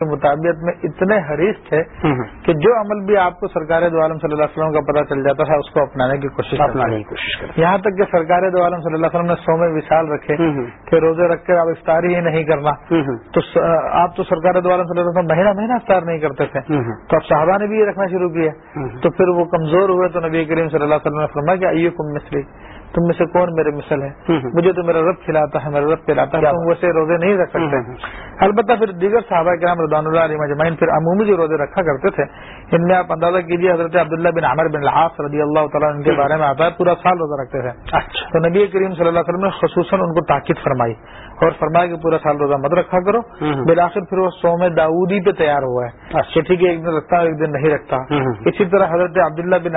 کے مطابق میں اتنے حریص تھے کہ جو عمل بھی آپ کو سرکار دو عالم صلی اللہ علیہ وسلم کا پتہ چل جاتا تھا اس کو اپنانے کی کوشش اپنانے کی کوشش کرتے یہاں تک کہ سرکار دو عالم صلی اللہ علیہ وسلم نے سو میں وشال رکھے کہ روزے رکھ کر آپ افطار ہی نہیں کرنا۔ تو آپ تو سرکار دو عالم صلی اللہ علیہ وسلم مہینہ مہینہ افطار نہیں کرتے تھے۔ تو اب صحابہ نے بھی یہ رکھنا شروع کیا۔ تو پھر وہ کمزور ہوئے تو نبی کریم صلی اللہ علیہ وسلم نے فرمایا کہ آئیے کم مسلی تم میں سے کون میرے مثل ہے؟ مجھے تو میرا رب کھلاتا ہے میرا رب پلاتا ہے تم ویسے روزے نہیں رکھ سکتے۔ البتہ پھر دیگر صحابہ کرام رضوان اللہ علیہ مجمعین پھر عمومی جو روزے رکھا کرتے تھے ان میں آپ اندازہ کیجیے حضرت عبداللہ بن عامر بن الحاظ رضی اللہ تعالیٰ ان کے بارے میں آتا ہے پورا سال روزہ رکھتے تھے۔ اچھا۔ تو نبی کریم صلی اللہ علیہ وسلم نے خصوصاً ان کو تاکید فرمائی اور فرمایا کہ پورا سال روزہ مت رکھا کرو۔ بالآخر پھر وہ سو میں داودی پہ تیار ہوا ہے۔ کہ ٹھیک ہے ایک دن رکھتا ایک دن نہیں رکھتا۔ اسی طرح حضرت عبداللہ بن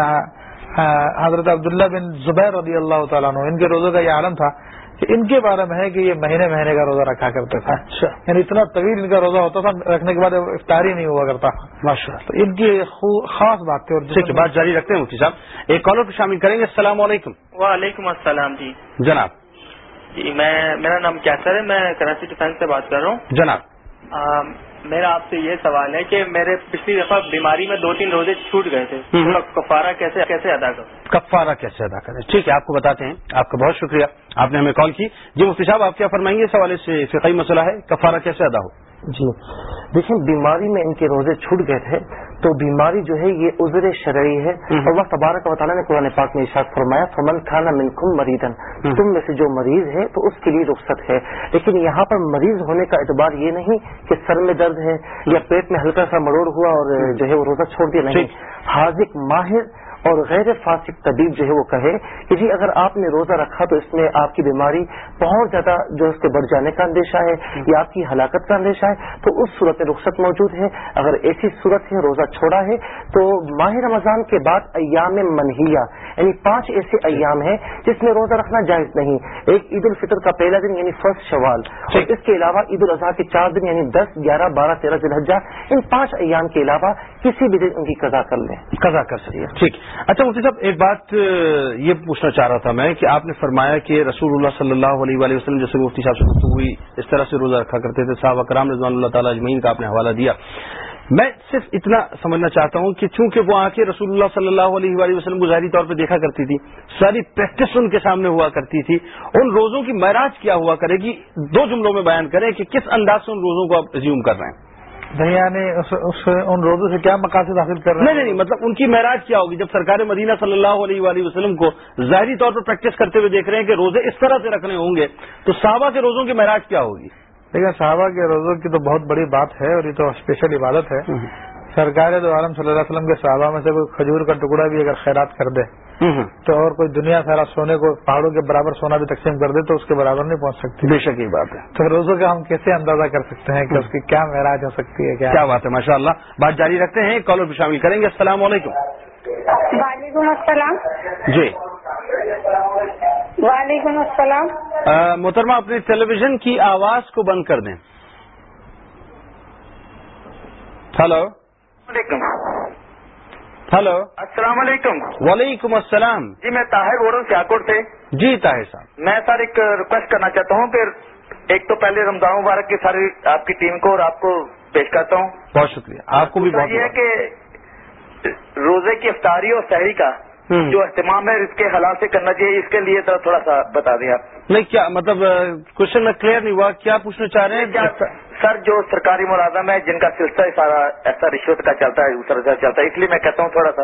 حضرت عبداللہ بن زبیر رضی اللہ تعالیٰ عنہ ان کے روزے کا یہ عالم تھا کہ ان کے بارے میں ہے کہ یہ مہینے مہینے کا روزہ رکھا کرتے تھے۔ اچھا۔ یعنی اتنا طویل ان کا روزہ ہوتا تھا رکھنے کے بعد افطار ہی نہیں ہوا کرتا۔ ماشاء اللہ تو ان کی خاص بات تھی اور ٹھیک ہے بات جاری رکھتے ہیں مفتی صاحب۔ ایک کالر کو شامل کریں گے۔ السلام علیکم۔ وعلیکم السلام جی۔ جناب۔ جی میں میرا نام کیسر ہے میں کراچی ڈیفینس سے بات کر رہا ہوں۔ جناب۔ میرا آپ سے یہ سوال ہے کہ میرے پچھلی دفعہ بیماری میں دو تین روزے چھوٹ گئے تھے۔ کفارہ کیسے کیسے ادا کروں؟ کفارہ کیسے ادا کریں؟ ٹھیک ہے آپ کو بتاتے ہیں۔ آپ کا بہت شکریہ۔ آپ نے ہمیں کال کی۔ جی مفتی صاحب آپ کیا فرمائیں گے؟ اس حوالے سے فقہی مسئلہ ہے کفارہ کیسے ادا ہو؟ جی۔ دیکھیں بیماری میں ان کے روزے چھوٹ گئے تھے تو بیماری جو ہے یہ عذر شرعی ہے۔ اور وہ تبارک و تعالیٰ نے قرآن پاک میں اشاعت فرمایا فمن کھانا منکم مریدن تم میں سے جو مریض ہے تو اس کے لیے رخصت ہے۔ لیکن یہاں پر مریض ہونے کا اعتبار یہ نہیں کہ سر میں درد ہے یا پیٹ میں ہلکا سا مروڑ ہوا اور جو ہے وہ روزہ چھوڑ دیا نہیں۔ حاضق ماہر اور غیر فاسق طبیب جو ہے وہ کہے کہ جی اگر آپ نے روزہ رکھا تو اس میں آپ کی بیماری بہت زیادہ جو اس کے بڑھ جانے کا اندیشہ ہے یا آپ کی ہلاکت کا اندیشہ ہے تو اس صورت میں رخصت موجود ہے۔ اگر ایسی صورت ہے روزہ چھوڑا ہے تو ماہ رمضان کے بعد ایام منہیا یعنی پانچ ایسے ایام ہیں جس میں روزہ رکھنا جائز نہیں۔ ایک عید الفطر کا پہلا دن یعنی فرسٹ شوال اور اس کے علاوہ عید الاضحیٰ کے چار دن یعنی دس گیارہ بارہ تیرہ ذلحجہ ان پانچ ایام کے علاوہ کسی بھی دن ان کی قضا کر لیں۔ قضا کر سکیے ٹھیک۔ اچھا مفتی صاحب، ایک بات یہ پوچھنا چاہ رہا تھا میں کہ آپ نے فرمایا کہ رسول اللہ صلی اللہ علیہ وآلہ وسلم جیسے مفتی صاحب سے گفتگو ہوئی، اس طرح سے روزہ رکھا کرتے تھے صاحب اکرام رضوان اللہ تعالیٰ اجمعین کا آپ نے حوالہ دیا۔ میں صرف اتنا سمجھنا چاہتا ہوں کہ چونکہ وہ آ کے رسول اللہ صلی اللہ علیہ وآلہ وسلم کو ظاہری طور پہ دیکھا کرتی تھی ساری پریکٹس ان کے سامنے ہوا کرتی تھی۔ ان روزوں کی معراج کیا ہوا کرے گی؟ دو جملوں میں بیان کریں کہ کس انداز سے ان روزوں کو آپ ریزیوم کر رہے ہیں۔ یعنی ان روزوں سے کیا مقاصد حاصل کر رہے ہیں نہیں نہیں مطلب ان کی معراج کیا ہوگی؟ جب سرکار مدینہ صلی اللہ علیہ وآلہ وسلم کو ظاہری طور پر پریکٹس کرتے ہوئے دیکھ رہے ہیں کہ روزے اس طرح سے رکھنے ہوں گے تو صحابہ کے روزوں کی معراج کیا ہوگی؟ دیکھیں صحابہ کے روزوں کی تو بہت بڑی بات ہے اور یہ تو اسپیشل عبادت ہے۔ سرکار دو عالم صلی اللہ علیہ وسلم کے صحابہ میں سے کوئی کھجور کا ٹکڑا بھی اگر خیرات کر دے تو اور کوئی دنیا سارا سونے کو پہاڑوں کے برابر سونا بھی تقسیم کر دے تو اس کے برابر نہیں پہنچ سکتی۔ بے شک یہ بات ہے۔ تو روزوں کا ہم کیسے اندازہ کر سکتے ہیں کہ اس کی کیا معراج ہو سکتی ہے کیا بات ہے ماشاء اللہ بات جاری رکھتے ہیں کالر بھی شامل کریں گے۔ السلام علیکم۔ وعلیکم السلام۔ جی۔ وعلیکم السلام۔ محترمہ اپنی ٹیلی ویژن کی آواز کو بند کر دیں۔ ہلو۔ ہلو۔ السلام علیکم۔ وعلیکم السلام۔ جی میں طاہر بول رہا ہوں سیاکوٹ سے۔ جی طاہر صاحب۔ میں سر ایک ریکویسٹ کرنا چاہتا ہوں کہ ایک تو پہلے رمضان مبارک کی ساری آپ کی ٹیم کو اور آپ کو پیش کرتا ہوں۔ بہت شکریہ آپ کو بھی بہت یہ ہے کہ روزے کی افطاری اور شہری کا۔ جو اہتمام ہے اس کے حالات سے کرنا چاہیے اس کے لیے تھوڑا سا بتا دیں آپ۔ نہیں کیا مطلب کوشچن میں کلیئر نہیں ہوا کیا پوچھنا چاہ رہے ہیں؟ سر جو سرکاری ملازم ہے جن کا سلسلہ سارا ایسا رشوت کا چلتا ہے اس طرح سے چلتا ہے اس لیے میں کہتا ہوں تھوڑا سا۔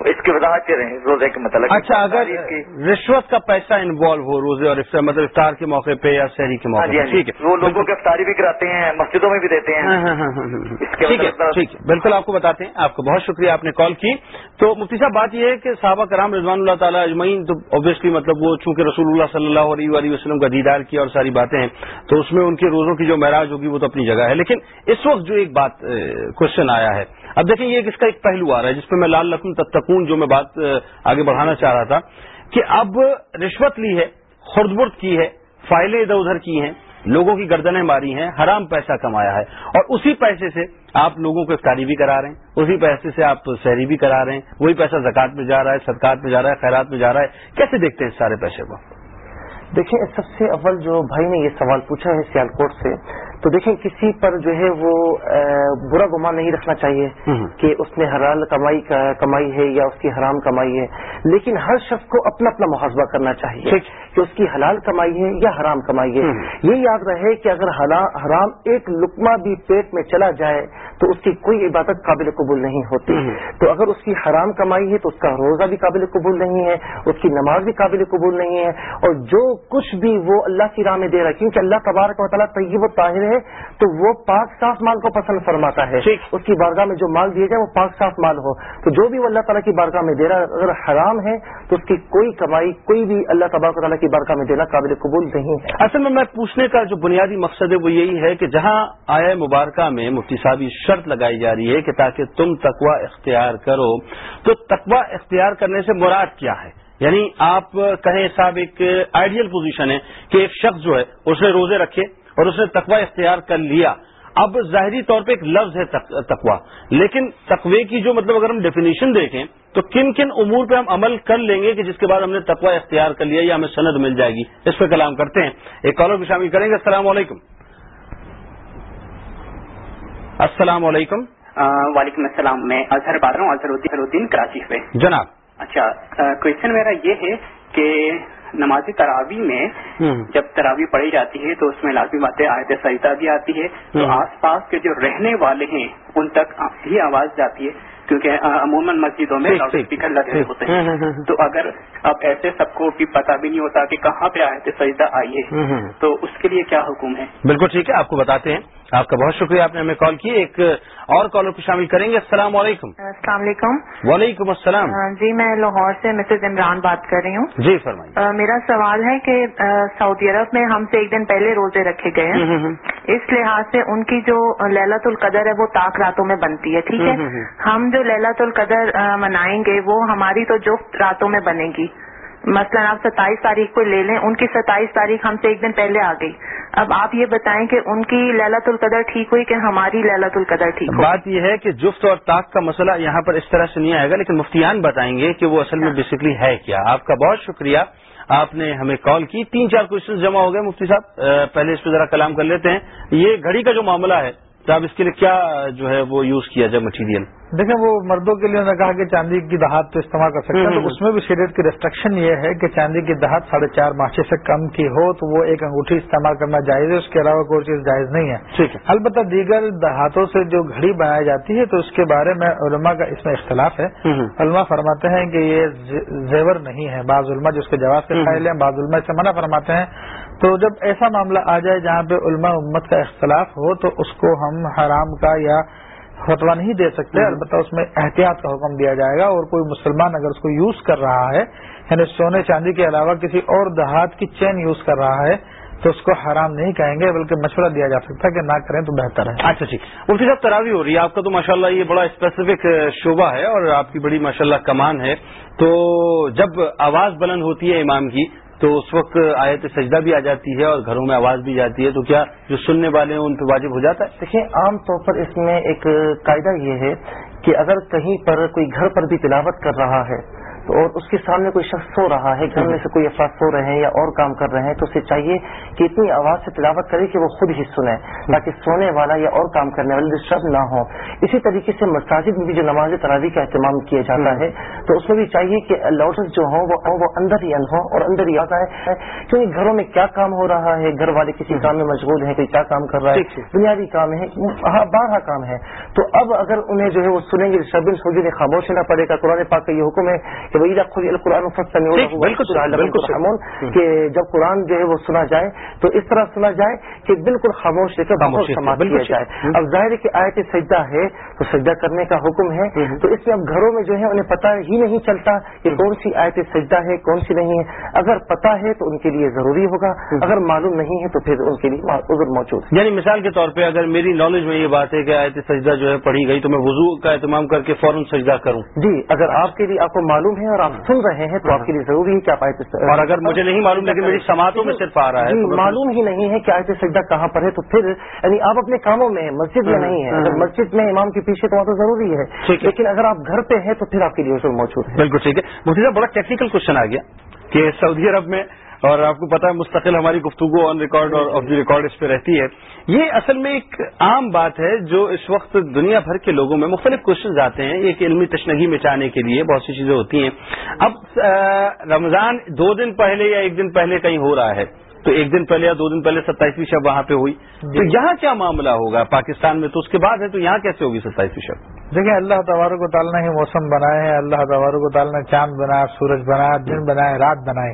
اس کی وضاحت کریں روزے کے متعلق۔ اچھا اگر رشوت کا پیسہ انوالو ہو روزے اور مطلب افطار کے موقع پہ یا شہری کے موقع پہ ٹھیک ہے۔ وہ لوگوں کی افطاری بھی کراتے ہیں مسجدوں میں بھی دیتے ہیں۔ ٹھیک ہے ٹھیک ہے۔ بالکل آپ کو بتاتے ہیں۔ آپ کو بہت شکریہ آپ نے کال کی۔ تو مفتی صاحب بات یہ ہے کہ صحابہ کرام رضوان اللہ تعالیٰ اجمعین تو آبویسلی مطلب وہ چونکہ رسول اللہ صلی اللہ علیہ وآلہ وسلم کا دیدار کیا اور ساری باتیں ہیں تو اس میں ان کے روزوں کی جو معراج ہوگی وہ تو اپنی جگہ ہے۔ لیکن اس وقت جو ایک بات کوشچن آیا ہے اب دیکھیں یہ اس کا ایک پہلو آ رہا ہے، جس پہ میں لال لکھن تتکون جو میں بات آگے بڑھانا چاہ رہا تھا کہ اب رشوت لی ہے، خردبرد کی ہے، فائلیں ادھر ادھر کی ہیں، لوگوں کی گردنیں ماری ہیں، حرام پیسہ کمایا ہے اور اسی پیسے سے آپ لوگوں کو افطاری بھی کرا رہے ہیں، اسی پیسے سے آپ شہری بھی کرا رہے ہیں، وہی پیسہ زکات میں جا رہا ہے، صدقات میں جا رہا ہے، خیرات میں جا رہا ہے۔ کیسے دیکھتے ہیں اس سارے پیسے کو؟ دیکھیں، سب سے اول جو بھائی نے یہ سوال پوچھا ہے سیالکوٹ سے تو دیکھیں کسی پر جو ہے وہ برا گمان نہیں رکھنا چاہیے کہ اس نے حلال کمائی کمائی ہے یا اس کی حرام کمائی ہے لیکن ہر شخص کو اپنا اپنا محاسبہ کرنا چاہیے کہ اس کی حلال کمائی ہے یا حرام کمائی ہے۔ یہ یاد رہے کہ اگر حرام ایک لکما بھی پیٹ میں چلا جائے تو اس کی کوئی عبادت قابل قبول نہیں ہوتی۔ تو اگر اس کی حرام کمائی ہے تو اس کا روزہ بھی قابل قبول نہیں ہے اس کی نماز بھی قابل قبول نہیں ہے۔ اور جو کچھ بھی وہ اللہ کی راہ میں دے رہا ہے کیونکہ اللہ تبارک و تعالیٰ طیب و طاہر ہے تو وہ پاک صاف مال کو پسند فرماتا ہے۔ اس کی بارگاہ میں جو مال دیا جائے وہ پاک صاف مال ہو۔ تو جو بھی وہ اللہ تعالیٰ کی بارگاہ میں دے رہا اگر حرام ہے تو اس کی کوئی کمائی کوئی بھی اللہ تبارک تعالیٰ کی بارگاہ میں دینا قابل قبول نہیں ہے۔ اصل میں میں پوچھنے کا جو بنیادی مقصد ہے وہ یہی ہے کہ جہاں آئے مبارکہ میں مفتی صاحب شرط لگائی جا رہی ہے کہ تاکہ تم تقوا اختیار کرو تو تقوا اختیار کرنے سے مراد کیا ہے؟ یعنی آپ کہیں صاحب ایک آئیڈیل پوزیشن ہے کہ ایک شخص جو ہے اس نے روزے رکھے اور اس نے تقوا اختیار کر لیا۔ اب ظاہری طور پہ ایک لفظ ہے تقوا لیکن تقوی کی جو مطلب اگر ہم ڈیفینیشن دیکھیں تو کن کن امور پہ ہم عمل کر لیں گے کہ جس کے بعد ہم نے تقوا اختیار کر لیا یا ہمیں سند مل جائے گی۔ اس پہ کلام کرتے ہیں۔ ایک کالر بھی شامل کریں گے۔ السلام علیکم۔ السلام علیکم۔ وعلیکم السلام۔ میں اظہر بات رہا ہوں اظہر الدین کراچی سے جناب۔ اچھا کوشچن میرا یہ ہے کہ نماز تراوی میں جب تراوی پڑھی جاتی ہے تو اس میں لازمی باتیں آیت سجدہ بھی آتی ہے تو آس پاس کے جو رہنے والے ہیں ان تک ہی آواز جاتی ہے کیونکہ عموماً مسجدوں میں لاؤڈ اسپیکر لگے ہوتے ہیں۔ تو اگر اب ایسے سب کو بھی پتہ بھی نہیں ہوتا کہ کہاں پہ تھے سجدہ آئیے تو اس کے لیے کیا حکم ہے؟ بالکل ٹھیک ہے آپ کو بتاتے ہیں۔ آپ کا بہت شکریہ آپ نے ہمیں کال کی۔ ایک اور کالر کو شامل کریں گے۔ السلام علیکم۔ السلام علیکم۔ وعلیکم السلام۔ جی میں لاہور سے مسز عمران بات کر رہی ہوں۔ جی فرمائیے۔ میرا سوال ہے کہ سعودی عرب میں ہم سے ایک دن پہلے روزے رکھے گئے ہیں۔ اس لحاظ سے ان کی جو للت القدر ہے وہ تاک راتوں میں بنتی ہے ٹھیک ہے؟ ہم جو للت القدر منائیں گے وہ ہماری تو جفت راتوں میں بنے گی۔ مثلا آپ ستائیس تاریخ کو لے لیں ان کی ستائیس تاریخ ہم سے ایک دن پہلے آ گئی۔ اب آپ یہ بتائیں کہ ان کی للت القدر ٹھیک ہوئی کہ ہماری للت القدر ٹھیک ہوئی؟ بات یہ ہے کہ جفت اور طاق کا مسئلہ یہاں پر اس طرح سے نہیں آئے گا لیکن مفتیان بتائیں گے کہ وہ اصل میں بیسکلی اچھا۔ ہے کیا۔ آپ کا بہت شکریہ۔ آپ نے ہمیں کال کی۔ تین چار کوشچن جمع ہو گئے مفتی صاحب پہلے اس پہ ذرا کلام کر لیتے ہیں۔ یہ گھڑی کا جو معاملہ ہے تو آپ اس کے لیے کیا جو ہے وہ یوز کیا جائے مٹیریل دیکھیں وہ مردوں کے لیے انہوں نے کہا کہ چاندی کی دہات تو استعمال کر سکتے ہیں تو اس میں بھی شریعت کی ریسٹرکشن یہ ہے کہ چاندی کی دہات ساڑھے چار ماچے سے کم کی ہو تو وہ ایک انگوٹھی استعمال کرنا جائز ہے اس کے علاوہ کوئی چیز جائز نہیں ہے۔ ٹھیک ہے۔ البتہ دیگر دہاتوں سے جو گھڑی بنائی جاتی ہے تو اس کے بارے میں علماء کا اس میں اختلاف ہے۔ علماء فرماتے ہیں کہ یہ زیور نہیں ہے بعض علماء جو اس کے جواب سے قائل ہیں بعض علماء سے منع فرماتے ہیں تو جب ایسا معاملہ آ جائے جہاں پہ علماء امت کا اختلاف ہو تو اس کو ہم حرام کا یا فتوا نہیں دے سکتے البتہ اس میں احتیاط کا حکم دیا جائے گا اور کوئی مسلمان اگر اس کو یوز کر رہا ہے یعنی سونے چاندی کے علاوہ کسی اور دہات کی چین یوز کر رہا ہے تو اس کو حرام نہیں کہیں گے بلکہ مشورہ دیا جا سکتا ہے کہ نہ کریں تو بہتر ہے۔ اچھا ٹھیک مفتی صاحب تراوی ہو رہی ہے۔ آپ کا تو ماشاءاللہ یہ بڑا اسپیسیفک شعبہ ہے اور آپ کی بڑی ماشاءاللہ کمان ہے۔ تو جب آواز بلند ہوتی ہے امام کی تو اس وقت آیت سجدہ بھی آ جاتی ہے اور گھروں میں آواز بھی جاتی ہے، تو کیا جو سننے والے ہیں ان پہ واجب ہو جاتا ہے؟ دیکھیں، عام طور پر اس میں ایک قاعدہ یہ ہے کہ اگر کہیں پر کوئی گھر پر بھی تلاوت کر رہا ہے اور اس کے سامنے کوئی شخص سو رہا ہے گھر میں سے کوئی افراد سو رہے ہیں یا اور کام کر رہے ہیں تو اسے چاہیے کہ اتنی آواز سے تلاوت کرے کہ وہ خود ہی سنیں تاکہ سونے والا یا اور کام کرنے والے ڈسٹرب نہ ہو اسی طریقے سے مساجد میں بھی جو نماز تراوی کا اہتمام کیا جاتا ہے تو اس میں بھی چاہیے کہ لاؤڈ جو ہوں وہ وہ اندر ہی ان ہوں اور اندر ہی آتا ہے کیونکہ گھروں میں کیا کام ہو رہا ہے گھر والے کسی کام میں مشغول ہیں کوئی کیا کام کر رہا ہے بنیادی کام ہے ہاں بارہ کام ہے تو اب اگر انہیں جو ہے وہ سنیں گے ڈسٹربینس ہوگی انہیں خاموش رہنا پڑے گا قرآن پاک کا یہ حکم ہے کہ وہی خود القرآن بالکل کہ جب قرآن جو ہے وہ سنا جائے تو اس طرح سنا جائے کہ بالکل خاموش لے کر جائے۔ اب ظاہر کہ آیت سجدہ ہے تو سجدہ کرنے کا حکم ہے۔ تو اس میں اب گھروں میں جو ہے انہیں پتہ ہی نہیں چلتا کہ کون سی آیت سجدہ ہے کون سی نہیں ہے۔ اگر پتہ ہے تو ان کے لیے ضروری ہوگا اگر معلوم نہیں ہے تو پھر ان کے لیے عذر موجود ہے۔ یعنی مثال کے طور پہ اگر میری نالج میں یہ بات ہے کہ آیت سجدہ جو ہے پڑھی گئی تو میں وضو کا اہتمام کر کے فوراً سجدہ کروں۔ جی اگر آپ کے لیے آپ کو معلوم ہے اور آپ سن رہے ہیں تو آپ کے لیے ضروری ہے کہ آپ آیت اور اگر مجھے نہیں معلوم لیکن میری سماعتوں میں صرف آ رہا ہے معلوم ہی نہیں ہے کہ آیت سجدہ کہاں پر ہے تو پھر یعنی آپ اپنے کاموں میں مسجد میں نہیں ہے۔ اگر مسجد میں امام کے پیچھے تو وہاں تو ضروری ہے۔ لیکن اگر آپ گھر پہ ہیں تو پھر آپ کے لیے موجود ہے بالکل ٹھیک ہے۔ مجھے بڑا ٹیکنیکل کوشچن آ گیا۔ کہ سعودی عرب میں، اور آپ کو پتا ہے مستقل ہماری گفتگو آن ریکارڈ اور آف دی ریکارڈ اس پہ رہتی ہے، یہ اصل میں ایک عام بات ہے جو اس وقت دنیا بھر کے لوگوں میں مختلف کوشچنز آتے ہیں، ایک علمی تشنگی مچانے کے لیے بہت سی چیزیں ہوتی ہیں۔ اب رمضان دو دن پہلے یا ایک دن پہلے کہیں ہو رہا ہے۔ تو ایک دن پہلے یا دو دن پہلے ستائیسویں شب وہاں پہ ہوئی۔ تو جی۔ یہاں کیا معاملہ ہوگا؟ پاکستان میں تو اس کے بعد ہے تو یہاں کیسے ہوگی ستائیسویں شب؟ دیکھیں اللہ تبارک و تعالیٰ نے ہی موسم بنائے ہیں اللہ تبارک و تعالیٰ نے چاند بنایا سورج بنایا دن بنائے رات بنائے۔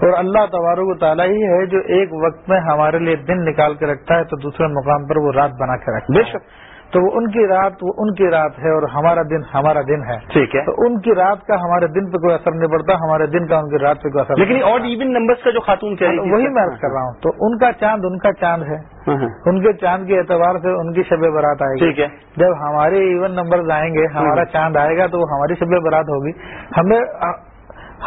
اور اللہ تبارک و تعالیٰ ہی ہے جو ایک وقت میں ہمارے لیے دن نکال کے رکھتا ہے تو دوسرے مقام پر وہ رات بنا کے رکھتا بے ہے شک۔ تو وہ ان کی رات وہ ان کی رات ہے اور ہمارا دن ہمارا دن ہے۔ ٹھیک ہے۔ تو ان کی رات کا ہمارے دن پہ کوئی اثر نہیں پڑتا ہمارے دن کا ان کی رات پہ کوئی اثر لیکن آڈ ایون نمبرز کا جو خاتون کہہ رہی تھی۔ وہی میں کر رہا ہوں۔ تو ان کا چاند ان کا چاند ہے۔ ہاں، ہاں۔ ان کے چاند کے اعتبار سے ان کی شب برات آئے گی۔ ٹھیک ہے۔ جب ہمارے ایون نمبر آئیں گے ہمارا چاند آئے گا تو وہ ہماری شب برات ہوگی۔ ہمیں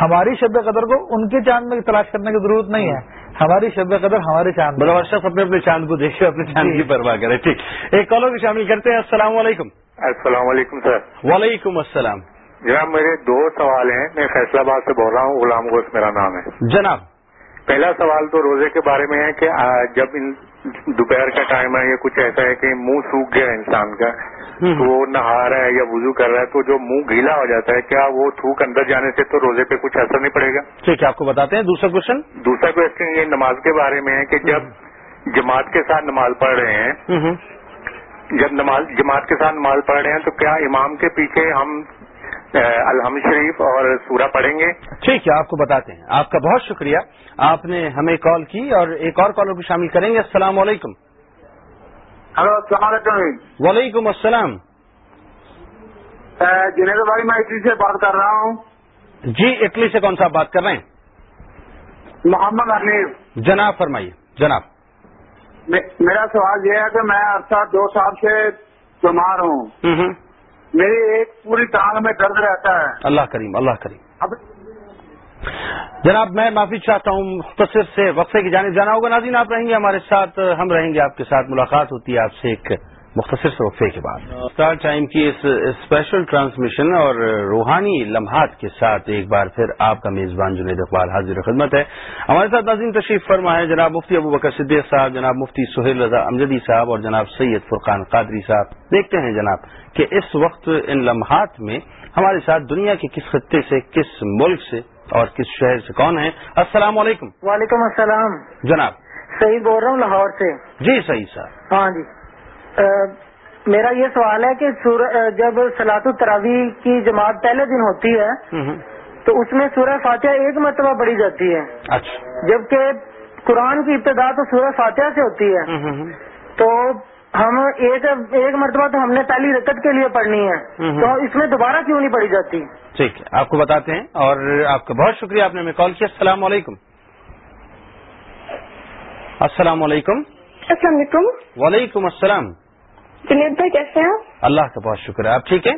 ہماری شب قدر کو ان کے چاند میں تلاش کرنے کی ضرورت نہیں ہے۔ ہماری شب قدر ہمارے چاند بڑا اشرف اپنے اپنے چاند کو دیکھے اپنے چاند کی پرواہ کرے ٹھیک۔ ایک کالر بھی شامل کرتے ہیں۔ السلام علیکم۔ السلام علیکم سر۔ وعلیکم السلام۔ جناب میرے دو سوال ہیں۔ میں فیصلہ آباد سے بول رہا ہوں غلام گوشت میرا نام ہے۔ جناب۔ پہلا سوال تو روزے کے بارے میں ہے کہ جب دوپہر کا ٹائم ہے یا کچھ ایسا ہے کہ منہ سوکھ گیا انسان کا تو وہ نہا رہا ہے یا وضو کر رہا ہے تو جو منہ گیلا ہو جاتا ہے کیا وہ تھوک اندر جانے سے تو روزے پہ کچھ اثر نہیں پڑے گا؟ ٹھیک ہے آپ کو بتاتے ہیں دوسرا کوشچن دوسرا کوشچن یہ نماز کے بارے میں ہے کہ جب جماعت کے ساتھ نماز پڑھ رہے ہیں جب نماز جماعت کے ساتھ نماز پڑھ رہے ہیں تو کیا امام کے پیچھے ہم الحمد شریف اور سورہ پڑھیں گے؟ ٹھیک ہے آپ کو بتاتے ہیں۔ آپ کا بہت شکریہ۔ آپ نے ہمیں کال کی اور ایک اور کالر کو شامل کریں گے۔ السلام علیکم۔ ہلو السلام علیکم وعلیکم السلام. جنید بھائی میں اٹلی سے بات کر رہا ہوں. جی اٹلی سے کون سا بات کر رہے ہیں؟ محمد حنیف. جناب فرمائیے. جناب. میرا سوال یہ ہے کہ میں عرصہ دو سال سے بیمار ہوں. میری ایک پوری ٹانگ میں درد رہتا ہے. اللہ کریم اللہ کریم. اب جناب، میں معافی چاہتا ہوں، مختصر سے وقفے کی جانب جانا ہوگا۔ ناظرین، آپ رہیں گے ہمارے ساتھ، ہم رہیں گے آپ کے ساتھ۔ ملاقات ہوتی ہے آپ سے ایک مختصر سے وقفے کے بعد۔ اسٹار ٹائم کی اس اسپیشل ٹرانسمیشن اور روحانی لمحات کے ساتھ ایک بار پھر آپ کا میزبان جنید اقبال حاضر خدمت ہے۔ ہمارے ساتھ ناظرین تشریف فرما ہے جناب مفتی ابو بکر صدیق صاحب، جناب مفتی سہیل رضا امجدی صاحب اور جناب سید فرقان قادری صاحب۔ دیکھتے ہیں جناب کہ اس وقت ان لمحات میں ہمارے ساتھ دنیا کے کس خطے سے، کس ملک سے اور کس شہر سے کون ہیں؟ السلام علیکم۔ وعلیکم السلام۔ جناب۔ صحیح بول رہا ہوں لاہور سے۔ جی صحیح صاحب ہاں جی۔ میرا یہ سوال ہے کہ جب سلاط التراوی کی جماعت پہلے دن ہوتی ہے۔ تو اس میں سورہ فاتحہ ایک مرتبہ پڑھی جاتی ہے۔ اچھا۔ جبکہ قرآن کی ابتدا تو سورہ فاتحہ سے ہوتی ہے۔ تو ہم ایک ایک مرتبہ تو ہم نے پہلی رکت کے لیے پڑھنی ہے۔ تو اس میں دوبارہ کیوں نہیں پڑھی جاتی؟ ٹھیک ہے آپ کو بتاتے ہیں اور آپ کا بہت شکریہ آپ نے ہمیں کال کیا۔ السلام علیکم۔ السلام علیکم۔ السلام علیکم۔ وعلیکم السلام۔ جنید بھائی کیسے ہیں آپ؟ اللہ کا بہت شکریہ آپ ٹھیک ہیں؟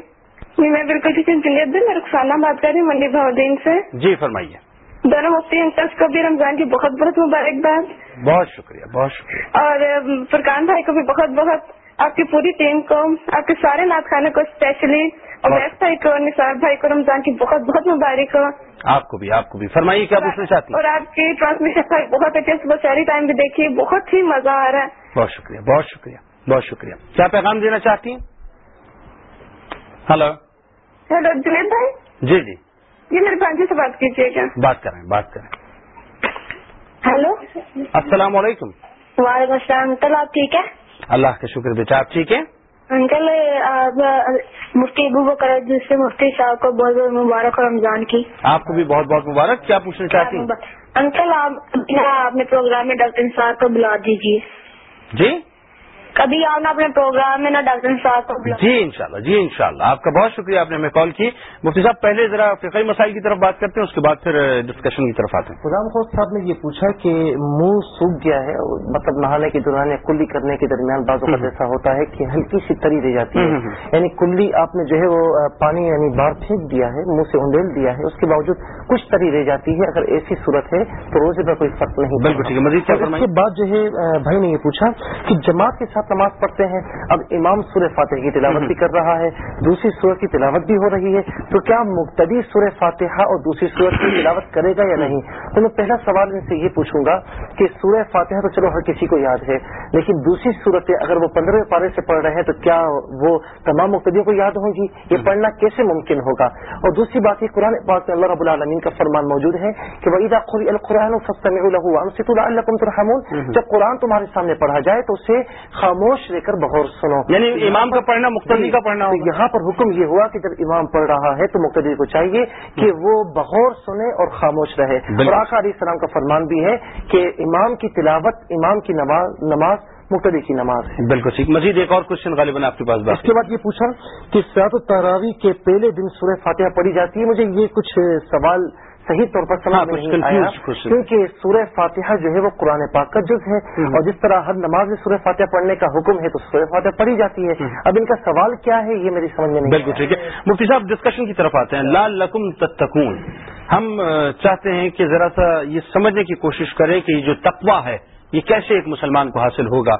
جی میں بالکل ٹھیک ہوں۔ جنید بھائی میں رخسانہ بات کر رہی ہوں منڈی بہودین سے۔ جی فرمائیے۔ دونوں مفتی انکلس کو بھی رمضان کی بہت بہت مبارکباد بہت شکریہ بہت شکریہ۔ اور فرقان بھائی کو بھی بہت بہت آپ کی پوری ٹیم کو آپ کے سارے نعت خانے کو اسپیشلی اور ویس بھائی کو نثار بھائی کو رمضان کی بہت بہت مبارک ہو۔ آپ کو بھی آپ کو بھی۔ فرمائیے کیا پوچھنا چاہتی ہیں؟ اور آپ کی ٹرانسمیشن بھائی بہت اچھے صبح شہری ٹائم بھی دیکھیے بہت ہی مزہ آ رہا ہے۔ بہت شکریہ بہت شکریہ بہت شکریہ۔ کیا پیغام دینا چاہتی ہیں؟ ہلو۔ ہیلو جنید بھائی؟ جی جی۔ یہ میرے بھانجی سے بات کیجیے گا بات کریں بات کریں۔ ہیلو السلام علیکم۔ وعلیکم السلام انکل آپ ٹھیک ہے اللہ کا شکر بیٹا آپ ٹھیک ہیں؟ انکل آپ مفتی ابو بکر جس سے مفتی صاحب کو بہت بہت مبارک ہو رمضان کی۔ آپ کو بھی بہت بہت مبارک کیا پوچھنا چاہتی ہیں؟ انکل آپ اپنے پروگرام میں ڈاکٹر انصار کو بلا دیجیے۔ جی؟ کبھی آپ نے اپنے پروگرام میں نا ڈاکٹر بلا جی انشاءاللہ جی انشاءاللہ۔ آپ کا بہت شکریہ آپ نے ہمیں کال کی۔ مفتی صاحب پہلے ذرا فقہی مسائل کی طرف بات کرتے ہیں اس کے بعد پھر ڈسکشن کی طرف آتے ہیں۔ غلام خوش صاحب نے یہ پوچھا کہ منہ سوکھ گیا ہے مطلب نہانے کے دوران یا کلی کرنے کے درمیان بعض اوقات ایسا ہوتا ہے کہ ہلکی سی تری رہ جاتی ہے۔ یعنی کلی آپ نے جو ہے وہ پانی یعنی باہر پھینک دیا ہے منہ سے انڈیل دیا ہے اس کے باوجود کچھ تری رہ جاتی ہے۔ اگر ایسی صورت ہے تو روزے پر کوئی فرق نہیں بالکل ٹھیک ہے مزید اس کے بعد جو ہے بھائی نے یہ پوچھا کہ جماعت کے ساتھ ساتھ نماز پڑھتے ہیں۔ اب امام سورہ فاتح کی تلاوت بھی کر رہا ہے۔ دوسری سورت کی تلاوت بھی ہو رہی ہے۔ تو کیا مقتدی سورہ فاتحہ اور دوسری سورت کی تلاوت کرے گا یا نہیں؟ تو میں پہلا سوال ان سے یہ پوچھوں گا کہ سورہ فاتحہ تو چلو ہر کسی کو یاد ہے لیکن دوسری صورتیں اگر وہ پندرہویں پارے سے پڑھ رہے ہیں تو کیا وہ تمام مقتدیوں کو یاد ہوں گی؟ یہ پڑھنا کیسے ممکن ہوگا؟ اور دوسری بات یہ قرآن پاک میں اللہ رب العالمین کا فرمان موجود ہے کہ القرآن جب قرآن تمہارے سامنے پڑھا جائے تو اسے خاموش لے کر بغور سنو۔ یعنی امام کا پڑھنا مختلف کا پڑھنا یہاں پر حکم یہ ہوا کہ جب امام پڑھ رہا ہے تو مقتدی کو چاہیے کہ وہ بغور سنے اور خاموش رہے۔ اور آقا علیہ السلام کا فرمان بھی ہے کہ امام کی تلاوت امام کی نماز مقتدی کی نماز ہے۔ بالکل ٹھیک۔ مزید ایک اور کوشچن غالباً آپ کے پاس اس کے بعد یہ پوچھا کہ سیاحت تراوی کے پہلے دن سورہ فاتحہ پڑھی جاتی ہے؟ مجھے یہ کچھ سوال صحیح طور پر سمجھ نہیں آیا کیونکہ سورہ فاتحہ جو ہے وہ قرآن پاک کا جز ہے اور جس طرح ہر نماز میں سورہ فاتحہ پڑھنے کا حکم ہے تو سورہ فاتحہ پڑھی جاتی ہے۔ اب ان کا سوال کیا ہے یہ میری سمجھ میں نہیں بالکل ٹھیک ہے۔ مفتی صاحب ڈسکشن کی طرف آتے ہیں۔ لال لکم تتکون ہم چاہتے ہیں کہ ذرا سا یہ سمجھنے کی کوشش کریں کہ یہ جو تقوا ہے یہ کیسے ایک مسلمان کو حاصل ہوگا؟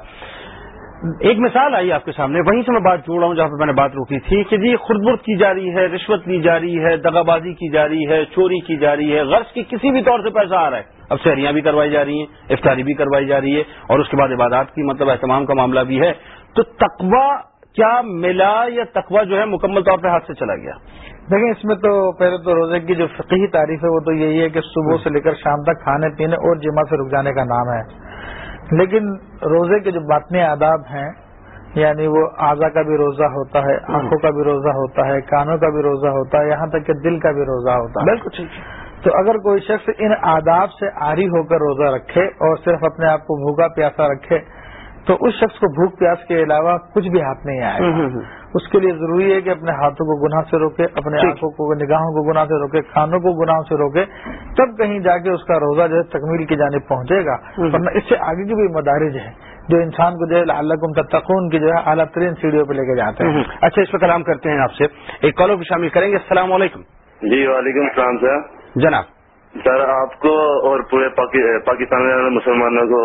ایک مثال آئی آپ کے سامنے، وہیں سے میں بات جوڑ رہا ہوں جہاں پہ میں نے بات روکی تھی کہ جی خردبرد کی جا رہی ہے، رشوت لی جا رہی ہے دگا بازی کی جا رہی ہے، چوری کی جا رہی ہے، غرض کی کسی بھی طور سے پیسہ آ رہا ہے۔ اب سہریاں بھی کروائی جا رہی ہیں، افطاری بھی کروائی جا رہی ہے اور اس کے بعد عبادات کی مطلب اہتمام کا معاملہ بھی ہے۔ تو تقوا کیا ملا یا تقوا جو ہے مکمل طور پہ ہاتھ سے چلا گیا؟ دیکھیں، اس میں تو پہلے تو روزے کی جو فقہی تعریف ہے، وہ تو یہی ہے کہ صبح سے لے کر شام تک کھانے پینے اور جمع سے رک جانے کا نام ہے۔ لیکن روزے کے جو باطنی آداب ہیں یعنی وہ اعضا کا بھی روزہ ہوتا ہے آنکھوں کا بھی روزہ ہوتا ہے کانوں کا بھی روزہ ہوتا ہے یہاں تک کہ دل کا بھی روزہ ہوتا ہے۔ بالکل تو اگر کوئی شخص ان آداب سے آری ہو کر روزہ رکھے اور صرف اپنے آپ کو بھوکا پیاسا رکھے تو اس شخص کو بھوک پیاس کے علاوہ کچھ بھی ہاتھ نہیں آئے گا۔ اس کے لیے ضروری ہے کہ اپنے ہاتھوں کو گناہ سے روکے اپنے آنکھوں کو نگاہوں کو گناہ سے روکے کھانوں کو گناہوں سے روکے تب کہیں جا کے اس کا روزہ جو ہے تکمیل کی جانب پہنچے گا۔ ورنہ اس سے آگے کی بھی مدارج ہے۔ جو انسان کو جو ہے اللہ کو تقون کی جو ہے اعلیٰ ترین سیڑھیوں پہ لے کے جاتے ہیں۔ اچھا اس پہ کلام کرتے ہیں آپ سے۔ ایک کالر بھی شامل کریں گے۔ السلام علیکم۔ جی وعلیکم السلام سر۔ جناب سر آپ کو اور پورے پاکستان میں مسلمانوں کو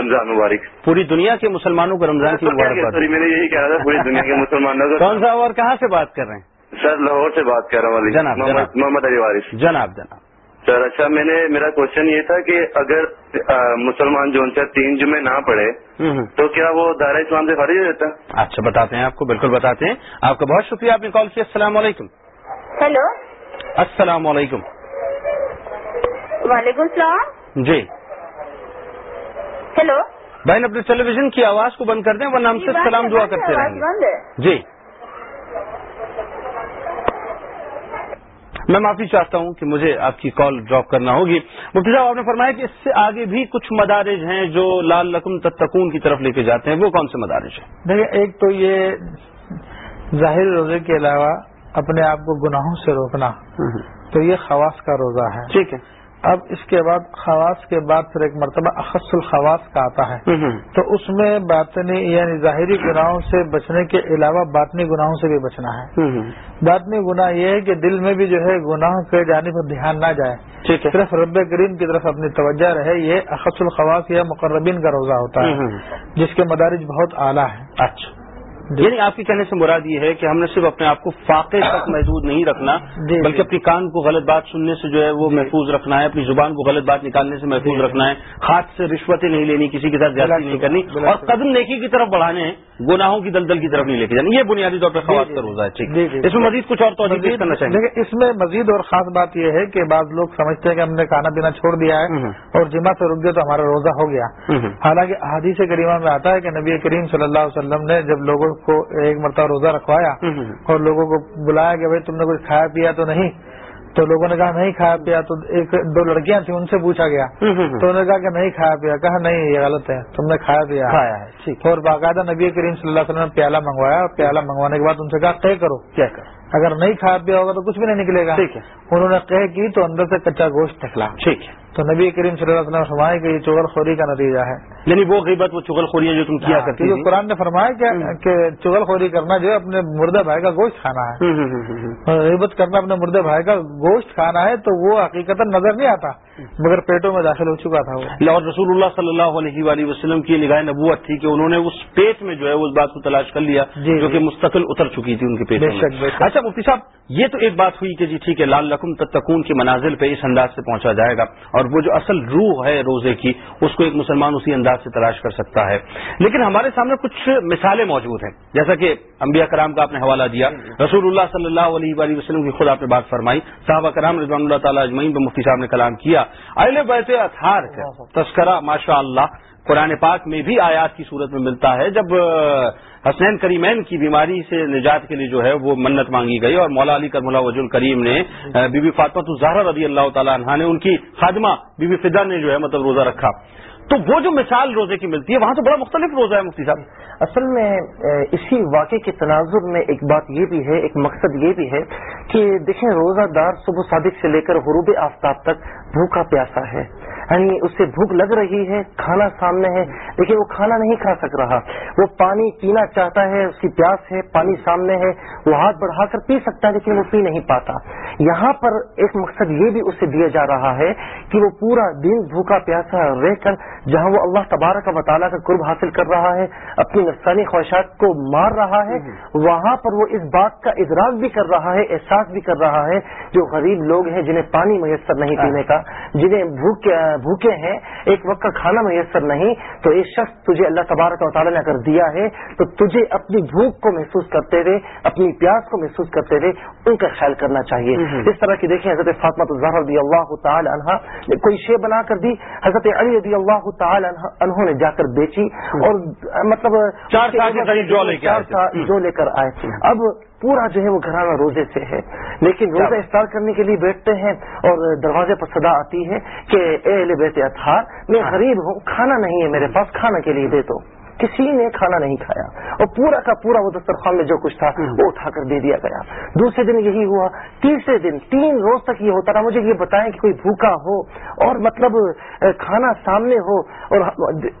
رمضان مبارک۔ پوری دنیا کے مسلمانوں کو رمضان کی مبارک میں نے یہی کہا تھا پوری دنیا کے مسلمانوں کو کون سا اور کہاں سے بات کر رہے ہیں؟ سر لاہور سے بات کر رہا ہوں جناب محمد علی وارث۔ جناب جناب۔ سر اچھا میں نے میرا کوشچن یہ تھا کہ اگر مسلمان جو سے تین جمعے نہ پڑھے تو کیا وہ دائرہ اسلام سے خارج ہو جاتا؟ ہے اچھا بتاتے ہیں آپ کو بالکل بتاتے ہیں۔ آپ کا بہت شکریہ آپ نے کال کیا السلام علیکم۔ ہیلو۔ السلام علیکم۔ وعلیکم السلام۔ جی۔ ہیلو بہن اپنے ٹیلی ویژن کی آواز کو بند کر دیں ورنہ ہم سے سلام دعا کرتے رہیں گے۔ جی۔ میں معافی چاہتا ہوں کہ مجھے آپ کی کال ڈراپ کرنا ہوگی۔ مفتی صاحب آپ نے فرمایا کہ اس سے آگے بھی کچھ مدارج ہیں جو لال لقم تتکون کی طرف لے کے جاتے ہیں۔ وہ کون سے مدارج ہیں؟ دیکھیں ایک تو یہ ظاہر روزے کے علاوہ اپنے آپ کو گناہوں سے روکنا تو یہ خواص کا روزہ ہے۔ ٹھیک ہے۔ اب اس کے بعد خواص کے بعد پھر ایک مرتبہ اخص الخواص کا آتا ہے۔ تو اس میں باطنی یعنی ظاہری گناہوں سے بچنے کے علاوہ باطنی گناہوں سے بھی بچنا ہے۔ باطنی گناہ یہ ہے کہ دل میں بھی جو ہے گناہ کے جانے پر دھیان نہ جائے۔ صرف رب کریم کی طرف اپنی توجہ رہے یہ اخص الخواص یا مقربین کا روزہ ہوتا ہے جس کے مدارج بہت اعلیٰ ہے اچھا۔ یعنی آپ کے کہنے سے مراد یہ ہے کہ ہم نے صرف اپنے آپ کو فاقے تک محدود نہیں رکھنا جی بلکہ اپنی کان کو غلط بات سننے سے جو ہے وہ محفوظ رکھنا ہے اپنی زبان کو غلط بات نکالنے سے محفوظ رکھنا ہے ہاتھ سے رشوتیں نہیں لینی کسی کے ساتھ زیادتی نہیں کرنی اور قدم نیکی کی طرف بڑھانے گناہوں کی دلدل کی طرف نہیں لے کے جانا یہ بنیادی طور پر خواص کا روزہ ہے ٹھیک۔ اس میں مزید کچھ اور توجہ کرنا چاہیے دیکھیں اس میں مزید اور خاص بات یہ ہے کہ بعض لوگ سمجھتے ہیں کہ ہم نے کھانا پینا چھوڑ دیا ہے اور جمعہ سے رک گئے تو ہمارا روزہ ہو گیا۔ حالانکہ حادیث کریمہ میں آتا ہے کہ نبی کریم صلی اللہ علیہ وسلم نے جب لوگوں کو ایک مرتبہ روزہ رکھوایا اور لوگوں کو بلایا کہ بھائی تم نے کچھ کھایا پیا تو نہیں تو لوگوں نے کہا نہیں کھایا پیا. تو ایک دو لڑکیاں تھیں ان سے پوچھا گیا۔ تو انہوں نے کہا کہ نہیں کھایا پیا۔ کہا نہیں یہ غلط ہے تم نے کھایا پیا۔ کھایا ہے اور باقاعدہ نبی کریم صلی اللہ علیہ وسلم نے پیالہ منگوایا۔ اور پیالہ منگوانے کے بعد ان سے کہا طے کرو۔ کیا اگر نہیں کھایا پیا ہوگا تو کچھ بھی نہیں نکلے گا۔ ٹھیک ہے۔ انہوں نے قے کی تو اندر سے کچا گوشت نکلا۔ ٹھیک ہے۔ تو نبی کریم صلی اللہ علیہ وسلم فرمائے کہ یہ چغل خوری کا نتیجہ ہے۔ یعنی وہ غیبت وہ چغل خوری ہے جو تم کیا ہاں، کرتی کیونکہ قرآن نے فرمایا کہ چغل خوری کرنا جو ہے اپنے مردے بھائی کا گوشت کھانا ہے۔ غیبت کرنا اپنے مردے بھائی کا گوشت کھانا ہے تو وہ حقیقت نظر نہیں آتا مگر پیٹوں میں داخل ہو چکا تھا وہ۔ اور رسول اللہ صلی اللہ علیہ وآلہ وسلم کی نگاہ نبوت تھی کہ انہوں نے اس پیٹ میں جو ہے اس بات کو تلاش کر لیا جی، جو جی۔ کہ مستقل اتر چکی تھی ان کے پیٹ میں۔ اچھا مفتی صاحب یہ تو ایک بات ہوئی کہ جی ٹھیک ہے لال رقم تتکون کی منازل پہ اس انداز سے پہنچا جائے گا اور وہ جو اصل روح ہے روزے کی، اس کو ایک مسلمان اسی انداز سے تلاش کر سکتا ہے۔ لیکن ہمارے سامنے کچھ مثالیں موجود ہیں۔ جیسا کہ انبیاء کرام کا آپ نے حوالہ دیا رسول اللہ صلی اللہ علیہ وآلہ وسلم کی خود آپ نے بات فرمائی۔ صحابہ کرام رضوان اللہ تعالیٰ اجمعین پہ مفتی صاحب نے کلام کیا۔ اہل بیت اطہار کا تذکرہ ماشاء اللہ قرآن پاک میں بھی آیات کی صورت میں ملتا ہے۔ جب حسنین کریمین کی بیماری سے نجات کے لیے جو ہے وہ منت مانگی گئی اور مولا علی کرم اللہ وج الکریم نے بی بی فاطمت الزہرا رضی اللہ تعالیٰ عنہ نے ان کی خادمہ بی بی فدا نے جو ہے مطلب روزہ رکھا۔ تو وہ جو مثال روزے کی ملتی ہے، وہاں تو بڑا مختلف روزہ ہے مفتی صاحب۔ اصل میں اسی واقعے کے تناظر میں ایک بات یہ بھی ہے، ایک مقصد یہ بھی ہے کہ دیکھیں، روزہ دار صبح صادق سے لے کر غروب آفتاب تک بھوکا پیاسا ہے۔ یعنی اسے بھوک لگ رہی ہے کھانا سامنے ہے۔ لیکن وہ کھانا نہیں کھا سک رہا۔ وہ پانی پینا چاہتا ہے اس کی پیاس ہے پانی سامنے ہے۔ وہ ہاتھ بڑھا کر پی سکتا ہے لیکن وہ پی نہیں پاتا۔ یہاں پر ایک مقصد یہ بھی اسے دیا جا رہا ہے کہ وہ پورا دن بھوکا پیاسا رہ کر جہاں وہ اللہ تبارک و تعالیٰ کا قرب حاصل کر رہا ہے اپنی نفسانی خواہشات کو مار رہا ہے وہاں پر وہ اس بات کا ادراک بھی کر رہا ہے احساس بھی کر رہا ہے جو غریب لوگ ہیں جنہیں پانی میسر نہیں پینے کا جنہیں بھوکے ہیں ایک وقت کا کھانا میسر نہیں تو ایک شخص تجھے اللہ تبارک و تعالیٰ نے اگر دیا ہے تو تجھے اپنی بھوک کو محسوس کرتے ہوئے اپنی پیاس کو محسوس کرتے ہوئے ان کا خیال کرنا چاہیے۔ اس طرح کی دیکھیں حضرت فاطمہ الظہر رضی اللہ تعالی عنہ نے کوئی شے بنا کر دی حضرت علی رضی اللہ تعالی عنہ نے جا کر بیچی اور مطلب جو لے کر آئے۔ اب پورا جو ہے وہ گھرانہ روزے سے ہے۔ لیکن روزہ افطار کرنے کے لیے بیٹھتے ہیں اور دروازے پر صدا آتی ہے کہ اے اہل بیت اتھار میں غریب ہوں کھانا نہیں ہے میرے پاس کھانا کے لیے دے دو۔ کسی نے کھانا نہیں کھایا اور پورا کا پورا وہ دسترخوان میں جو کچھ تھا وہ اٹھا کر دے دیا گیا۔ دوسرے دن یہی ہوا۔ تیسرے دن تین روز تک یہ ہوتا رہا۔ مجھے یہ بتائیں کہ کوئی بھوکا ہو اور مطلب کھانا سامنے ہو اور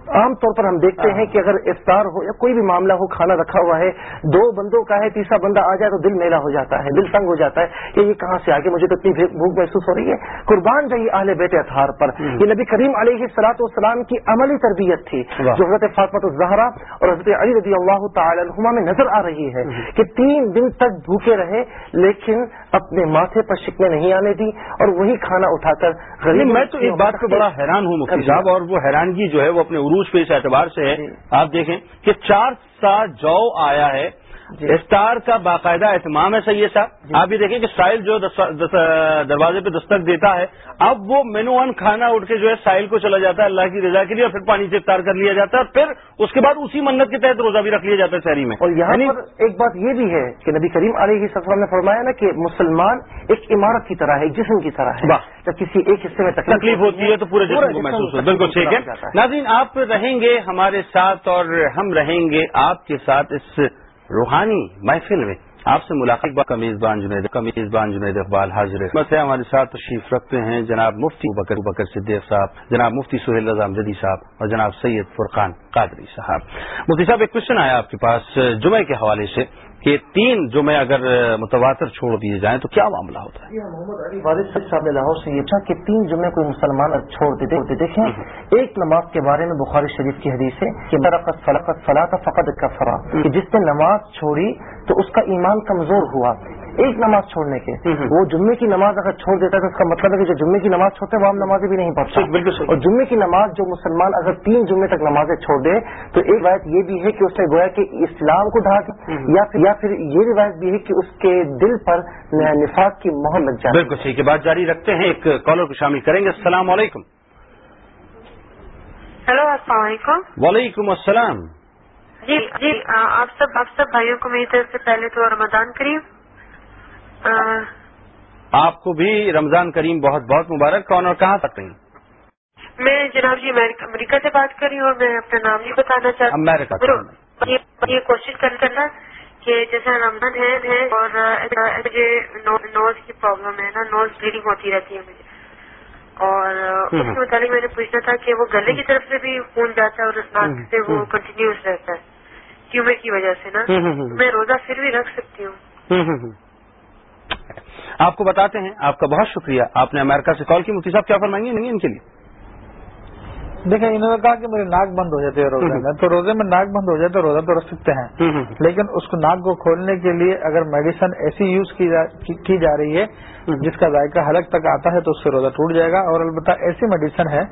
عام طور پر ہم دیکھتے ہیں کہ اگر افطار ہو یا کوئی بھی معاملہ ہو کھانا رکھا ہوا ہے دو بندوں کا ہے تیسرا بندہ آ جائے تو دل میلا ہو جاتا ہے دل تنگ ہو جاتا ہے کہ یہ کہاں سے آگے مجھے تو اتنی بھوک محسوس ہو رہی ہے۔ قربان جائیے اہل بیٹے اتھار پر۔ یہ نبی کریم علیہ سلاط والسلام کی عملی تربیت تھی۔ جو حضرت فاطمت الزہرا اور حضرت علی رضی اللہ تعالی عنہما میں نظر آ رہی ہے کہ تین دن تک بھوکے رہے لیکن اپنے ماتھے پر شکنے نہیں آنے دی اور وہی کھانا اٹھا کر میں تو ایک بات کو بڑا حیران ہوں مفتی صاحب اور وہ حیرانگی جو ہے وہ اپنے عروج پہ اس اعتبار سے ہے۔ آپ دیکھیں کہ چار سا جو آیا ہے افطار کا باقاعدہ اہتمام ہے سید صاحب۔ آپ یہ دیکھیں کہ سائل جو دروازے پہ دستک دیتا ہے اب وہ مینو ون کھانا اٹھ کے جو ہے سائل کو چلا جاتا ہے اللہ کی رضا کے لیے اور پھر پانی سے افطار کر لیا جاتا ہے اور پھر اس کے بعد اسی منت کے تحت روزہ بھی رکھ لیا جاتا ہے شہری میں۔ اور یہاں پر ایک بات یہ بھی ہے کہ نبی کریم علیہ السلام نے فرمایا نا کہ مسلمان ایک عمارت کی طرح ہے ایک جسم کی طرح ہے۔ جب کسی ایک حصے میں تکلیف ہوتی ہے تو پورے جسم کو محسوس ہوتا ہے۔ بالکل ٹھیک ہے۔ ناظرین آپ رہیں گے ہمارے ساتھ اور ہم رہیں گے آپ کے ساتھ اس روحانی محفل میں آپ سے ملاقات کمیز بان جنید کمیز جنید اقبال، حاضر بس ہے ہمارے ساتھ تشریف رکھتے ہیں جناب مفتی بکر بکر صدیق صاحب، جناب مفتی سہیل رضام جدی صاحب اور جناب سید فرقان قادری صاحب۔ مفتی صاحب، ایک کوشچن آیا آپ کے پاس جمعے کے حوالے سے۔ کہ تین جمعے اگر متواتر چھوڑ دیے جائیں تو کیا معاملہ ہوتا ہے؟ محمد علی والد صاحب نے لاہور سے یہ تھا کہ تین جمعے کوئی مسلمان چھوڑ دیتے دیکھیں ایک نماز کے بارے میں بخاری شریف کی حدیث ہے کہ برقت فلقت فلاح کا فقط کا فرا کہ جس نے نماز چھوڑی تو اس کا ایمان کمزور ہوا۔ ایک نماز چھوڑنے کے۔ وہ جمعے کی نماز اگر چھوڑ دیتا ہے تو اس کا مطلب ہے کہ جو جمعے کی نماز چھوڑتے ہیں وہ ہم نمازیں بھی نہیں پڑھتے بالکل اور جمعے کی نماز جو مسلمان اگر تین جمعے تک نمازیں چھوڑ دے تو ایک روایت یہ بھی ہے کہ اس نے گویا کہ اسلام کو ڈھا یا پھر یا پھر یہ روایت بھی ہے کہ اس کے دل پر نفاق کی مہر لگ جائے۔ بالکل ہے بات جاری رکھتے ہیں۔ ایک کالر کو شامل کریں گے۔ السلام علیکم۔ ہلو السلام علیکم۔ وعلیکم السلام۔ جی جی آپ سب آپ سب بھائیوں کو میری طرف سے پہلے تو رمضان کریم۔ آپ کو بھی رمضان کریم بہت بہت مبارک کون اور کہاں تک رہی؟ میں جناب جی امریکہ سے بات کر رہی ہوں اور میں اپنا نام نہیں بتانا چاہتی۔ امریکہ یہ کوشش کر کرنا کہ جیسے رمضان ہے اور مجھے نوز کی پرابلم ہے نا نوز بلیڈنگ ہوتی رہتی ہے مجھے۔ اور اس کے متعلق میں نے پوچھنا تھا کہ وہ گلے کی طرف سے بھی خون جاتا ہے اور اس ناک سے وہ کنٹینیوس رہتا ہے۔ ٹیومر کی وجہ سے نا۔ میں روزہ پھر بھی رکھ سکتی ہوں۔ آپ کو بتاتے ہیں، آپ کا بہت شکریہ، آپ نے امریکہ سے کال کی، مفتی صاحب کیا فرمائیں گے؟ نہیں ان کے لیے۔ دیکھیں انہوں نے کہا کہ میری ناک بند ہو جاتی ہے روزے میں۔ تو روزے میں ناک بند ہو جائے تو روزہ تو رکھ سکتے ہیں۔ لیکن اس کو ناک کو کھولنے کے لیے اگر میڈیسن ایسی یوز کی جا رہی ہے جس کا ذائقہ حلق تک آتا ہے تو اس سے روزہ ٹوٹ جائے گا۔ اور البتہ ایسی میڈیسن ہے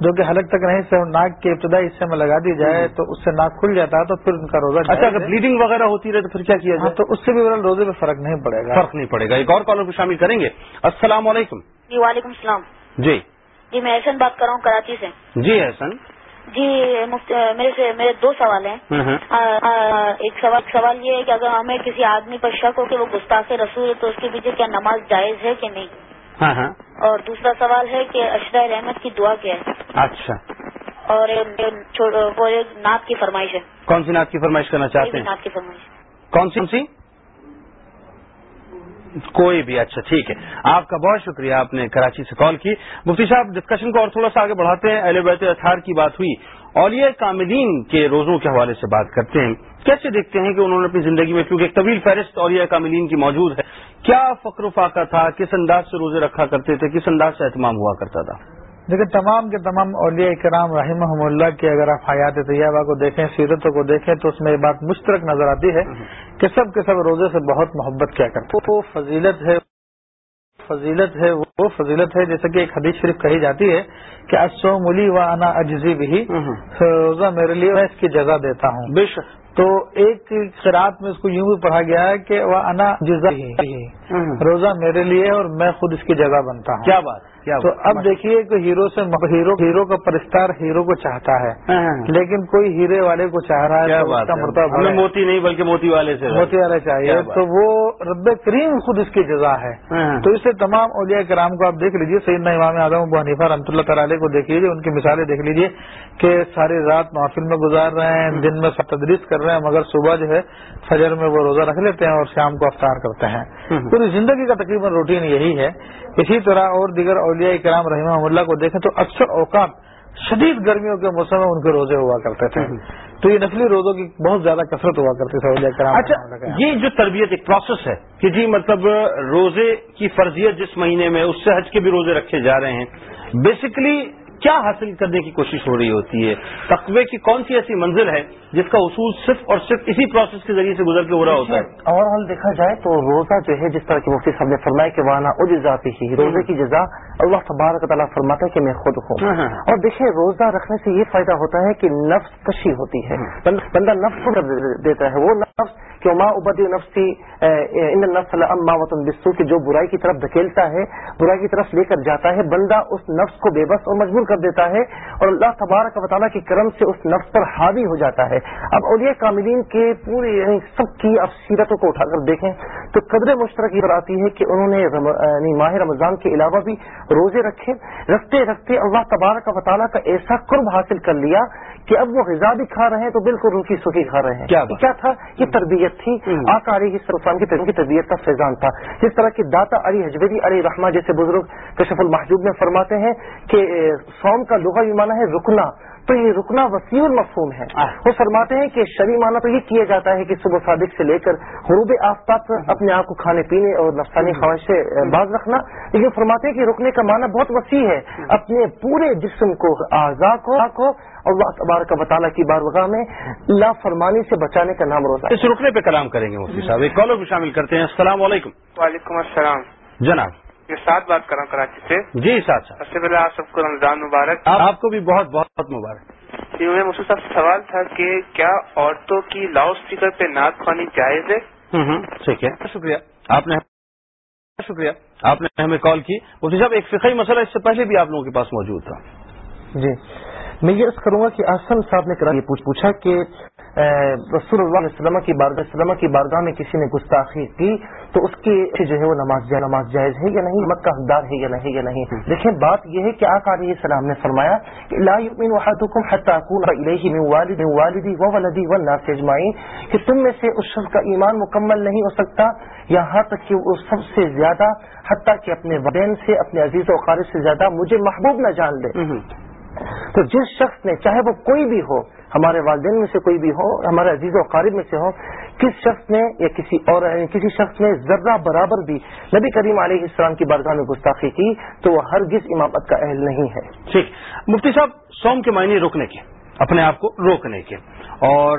جو کہ حلق تک نہیں سے ناک کے ابتدائی حصے میں لگا دی جائے تو اس سے ناک کھل جاتا ہے تو پھر ان کا روزہ اچھا اگر بلیڈنگ وغیرہ ہوتی رہے تو پھر کیا کیا جائے؟ تو اس سے بھی روزے میں فرق نہیں پڑے گا۔ فرق نہیں پڑے گا۔ ایک اور کالر کو شامل کریں گے۔ السلام علیکم۔ جی وعلیکم السلام۔ جی۔ جی میں احسن بات کر رہا ہوں کراچی سے۔ جی احسن۔ جی میرے سے میرے دو سوال ہیں۔ ایک سوال سوال یہ ہے کہ اگر ہمیں کسی آدمی پر شک ہو کہ وہ گستاخ رسول ہے تو اس کے پیچھے کیا نماز جائز ہے کہ نہیں؟ ہاں ہاں۔ اور دوسرا سوال ہے کہ اشرا رحمت کی دعا کیا ہے؟ اچھا۔ اور نعت کی فرمائش ہے۔ کون سی نعت کی فرمائش کرنا چاہتے ہیں؟ نعت کی فرمائش۔ کون سی؟ کوئی بھی۔ اچھا ٹھیک ہے۔ آپ کا بہت شکریہ، آپ نے کراچی سے کال کی۔ مفتی صاحب ڈسکشن کو اور تھوڑا سا آگے بڑھاتے ہیں۔ اہل بیت اطہار کی بات ہوئی۔ اولیاء کاملین کے روزوں کے حوالے سے بات کرتے ہیں۔ کیسے دیکھتے ہیں کہ انہوں نے اپنی زندگی میں، کیونکہ ایک طویل فہرست اولیاء کاملین کی موجود ہے، کیا فقر و فاقہ تھا؟ کس انداز سے روزے رکھا کرتے تھے؟ کس انداز سے اہتمام ہوا کرتا تھا؟ دیکھیں تمام کے تمام اولیاء کرام رحمہ اللہ کی اگر آپ حیات طیبہ کو دیکھیں سیرتوں کو دیکھیں تو اس میں یہ بات مشترک نظر آتی ہے کہ سب کے سب روزے سے بہت محبت کیا کرتے وہ فضیلت ہے فضیلت ہے وہ فضیلت ہے جیسے کہ ایک حدیث شریف کہی جاتی ہے کہ اسو ملی و انا اجزی بھی روزہ میرے لیے میں اس کی جگہ دیتا ہوں۔ بے شک۔ تو ایک خراط میں اس کو یوں بھی پڑھا گیا ہے کہ وہ انا جزا ہی روزہ میرے لیے اور میں خود اس کی جگہ بنتا ہوں۔ کیا بات۔ تو اب دیکھیے کہ ہیرو سے ہیرو ہیرو کا پرستار ہیرو کو چاہتا ہے لیکن کوئی ہیرے والے کو چاہ رہا ہے اس کا مرتبہ موتی نہیں بلکہ موتی والے سے۔ موتی والے چاہیے۔ تو وہ رب کریم خود اس کی جزا ہے۔ تو اسے تمام اولیاء کرام کو آپ دیکھ لیجیے سیدنا امام اعظم ابو حنیفہ رحمۃ اللہ تعالی کو دیکھ لیجیے ان کی مثالیں دیکھ لیجیے کہ ساری رات محفل میں گزار رہے ہیں دن میں تدریس کر رہے ہیں مگر صبح جو ہے فجر میں وہ روزہ رکھ لیتے ہیں اور شام کو افطار کرتے ہیں۔ پوری زندگی کا تقریباً روٹین یہی ہے اسی طرح اور دیگر اولیاء کرام رحمہ اللہ کو دیکھیں تو اکثر اوقات شدید گرمیوں کے موسم میں ان کے روزے ہوا کرتے تھے۔ تو یہ نسلی روزوں کی بہت زیادہ کثرت ہوا کرتی تھی اولیاء کرام اچھا یہ جو تربیت ایک پروسیس ہے کہ جی مطلب روزے کی فرضیت جس مہینے میں اس سے حج کے بھی روزے رکھے جا رہے ہیں بیسکلی کیا حاصل کرنے کی کوشش ہو رہی ہوتی ہے؟ تقوی کی کون سی ایسی منزل ہے جس کا اصول صرف اور صرف اسی پروسیس کے ذریعے سے گزر کے ہو رہا ہوتا ہے؟ اور حال دیکھا جائے تو روزہ جو ہے جس طرح کی مفتی صاحب نے فرمایا کہ وانا وہ جزاتی ہی روزے کی جزا اللہ تبارک تعالیٰ فرماتا ہے کہ میں خود ہوں۔ اور دیکھیں روزہ رکھنے سے یہ فائدہ ہوتا ہے کہ نفس کشی ہوتی ہے۔ بندہ نفس دیتا ہے۔ وہ نفس کہ ماں ابدی نفسی ان نفس اما وطن بسو کہ جو برائی کی طرف دھکیلتا ہے برائی کی طرف لے کر جاتا ہے بندہ اس نفس کو بے بس اور مجبور کر دیتا ہے اور اللہ تبارک و تعالیٰ کے کرم سے اس نفس پر حاوی ہو جاتا ہے۔ اب اولیاء کاملین کے پورے یعنی سب کی افسیرتوں کو اٹھا کر دیکھیں تو قدر مشترک یہ آتی ہے کہ انہوں نے یعنی ماہ رمضان کے علاوہ بھی روزے رکھے۔ رکھتے رکھتے اللہ تبارک و تعالیٰ کا ایسا قرب حاصل کر لیا کہ اب وہ غذا بھی کھا رہے ہیں تو بالکل روکی سوکھی کھا رہے ہیں۔ کیا تھا؟ یہ تربیت تھی آقا علی سرفان کی تربیت کا فیضان تھا۔ جس طرح کی داتا علی حجبری علی رحمہ جیسے بزرگ کشف المحجوب میں فرماتے ہیں کہ سوم کا لغا مانا ہے رکنا۔ تو یہ رکنا وسیع المفہوم ہے۔ وہ فرماتے ہیں کہ شری مانا تو یہ کیا جاتا ہے کہ صبح صادق سے لے کر غروب آفتاب اپنے آپ کو کھانے پینے اور نفسانی خواہش سے باز رکھنا۔ لیکن فرماتے ہیں کہ رکنے کا معنی بہت وسیع ہے۔ اپنے پورے جسم کو اعضاء کو اللہ تبارک بطالہ کی بارگاہ میں لا فرمانی سے بچانے کا نام روزہ اس رکنے پہ کلام کریں گے مفتی صاحب۔ ایک کالر بھی شامل کرتے ہیں۔ السلام علیکم۔ وعلیکم السلام۔ جناب۔ میں ساتھ بات کر رہا ہوں کراچی سے۔ جی ساتھ سب سے پہلے آپ سب کو رمضان مبارک۔ آپ کو بھی بہت بہت مبارک۔ جی میں مجھ سے سوال تھا کہ کیا عورتوں کی لاؤڈ اسپیکر پہ نعت خوانی جائز ہے؟ ٹھیک ہے۔ شکریہ۔ آپ نے شکریہ۔ آپ نے ہمیں کال کی۔ مفتی صاحب ایک فقہی مسئلہ اس سے پہلے بھی آپ لوگوں کے پاس موجود تھا۔ جی۔ میں یہ عرض کروں گا کہ آسن صاحب نے کرا یہ پوچھا کہ رسول اللہ علیہ وسلم کی بارگاہ وسلم کی بارگاہ میں کسی نے گستاخی کی تو اس کی جو ہے وہ نماز جائز نماز جائز ہے یا نہیں؟ مت کا حقدار ہے یا نہیں یا نہیں؟ دیکھیں بات یہ ہے کہ آقا علیہ السلام نے فرمایا کہ لا یؤمن احدکم حتى اكون الیہ من والد والدی و ولدی والناس اجمعین کہ تم میں سے اس شخص کا ایمان مکمل نہیں ہو سکتا یہاں تک کہ وہ سب سے زیادہ حتیٰ کہ اپنے والدین سے اپنے عزیز و قارب سے زیادہ مجھے محبوب نہ جان دے تو جس شخص نے چاہے وہ کوئی بھی ہو ہمارے والدین میں سے کوئی بھی ہو، ہمارے عزیز و قارب میں سے ہو، کس شخص نے یا کسی اور کسی شخص نے ذرہ برابر بھی نبی کریم علیہ السلام کی بارگاہ میں گستاخی کی، تو وہ ہرگز امامت کا اہل نہیں ہے۔ ٹھیک۔ مفتی صاحب، سوم کے معنی روکنے کے۔ اپنے آپ کو روکنے کے۔ اور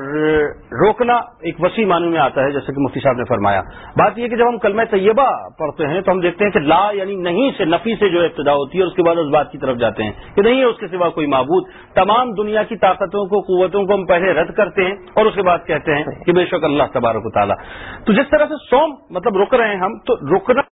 روکنا ایک وسیع معنی میں آتا ہے جیسے کہ مفتی صاحب نے فرمایا۔ بات یہ کہ جب ہم کلمہ طیبہ پڑھتے ہیں تو ہم دیکھتے ہیں کہ لا یعنی نہیں سے، نفی سے جو ابتدا ہوتی ہے، اور اس کے بعد اس بات کی طرف جاتے ہیں کہ نہیں ہے اس کے سوا کوئی معبود۔ تمام دنیا کی طاقتوں کو، قوتوں کو ہم پہلے رد کرتے ہیں اور اس کے بعد کہتے ہیں کہ بے شک اللہ تبارک و تعالیٰ۔ تو جس طرح سے سوم مطلب رک رہے ہیں ہم، تو رکنا